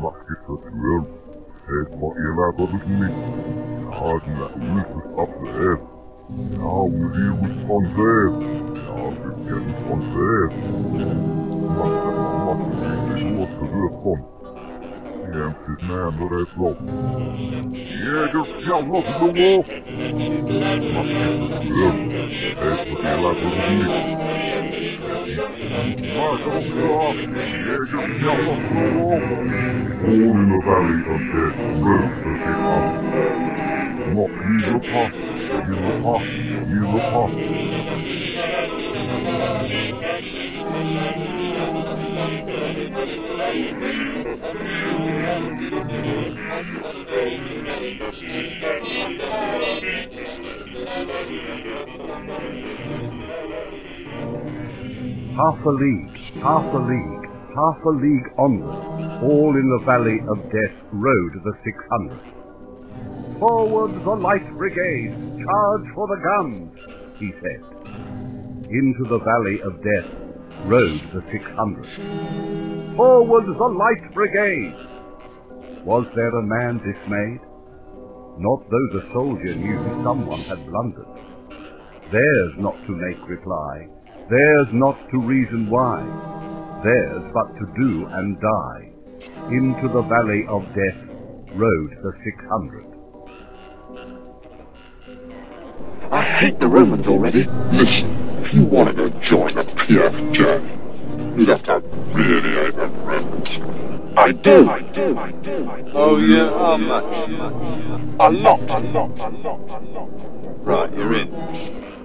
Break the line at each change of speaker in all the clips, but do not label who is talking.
Mag je dat wel? Het mag je laat dat ik niet. Gaat naar liefdes af de hef. Nou, liefdes van zef. Ja, nou, de kennis van zef. Maar dat mag je niet eens wat gebeurd van. Je hebt het door het loopt. Je hebt los nog de wolf. Mag wel? All in the valley of death rode the big up. Not you the pop, you the pop, you the pop.
Half a league, half a league, half a league onward, all in the valley of death rode the six hundred. Forward the light brigade, charge for the guns, he said. Into the valley of death rode the six hundred. Forward the light brigade! Was there a man dismayed? Not though the soldier knew someone had blundered. Theirs not to make reply, theirs not to reason why, theirs but to do and die. Into the valley of death rode the six hundred.
I hate the Romans already. Listen, if you wanted to join the PFJ, you'd have to really hate the Romans.
I
do. I do. I do. Oh yeah, how much?
A lot. A lot. A lot. A lot.
Right, you're in.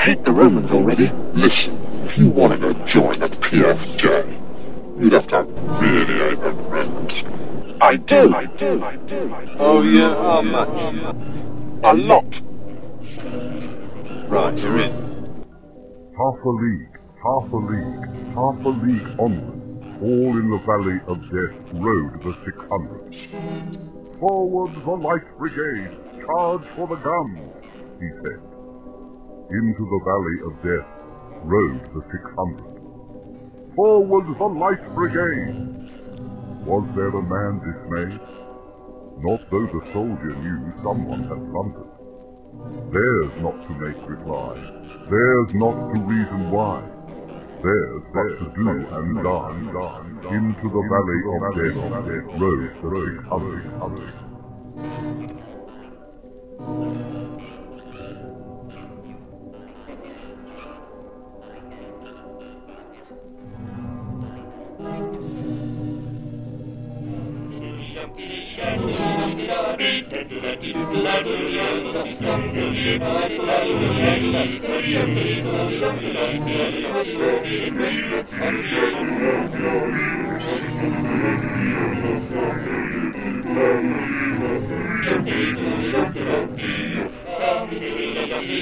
Hate the Romans already. Listen, if you wanted to join the PFJ, you'd have to really hate the Romans. I do.
I do. I do.
I do. Oh yeah,
how much? A lot.
Right, you're in.
Half a league, half a league, half a league onward, all in the valley of death rode the six hundred. Forward the light brigade, charge for the guns, he said. Into the valley of death rode the six hundred. Forward the light brigade! Was there a man dismayed? Not though the soldier knew someone had blundered. Theirs not to make reply, theirs not to reason why, theirs but to do and die. Into the valley of death rode the six hundred.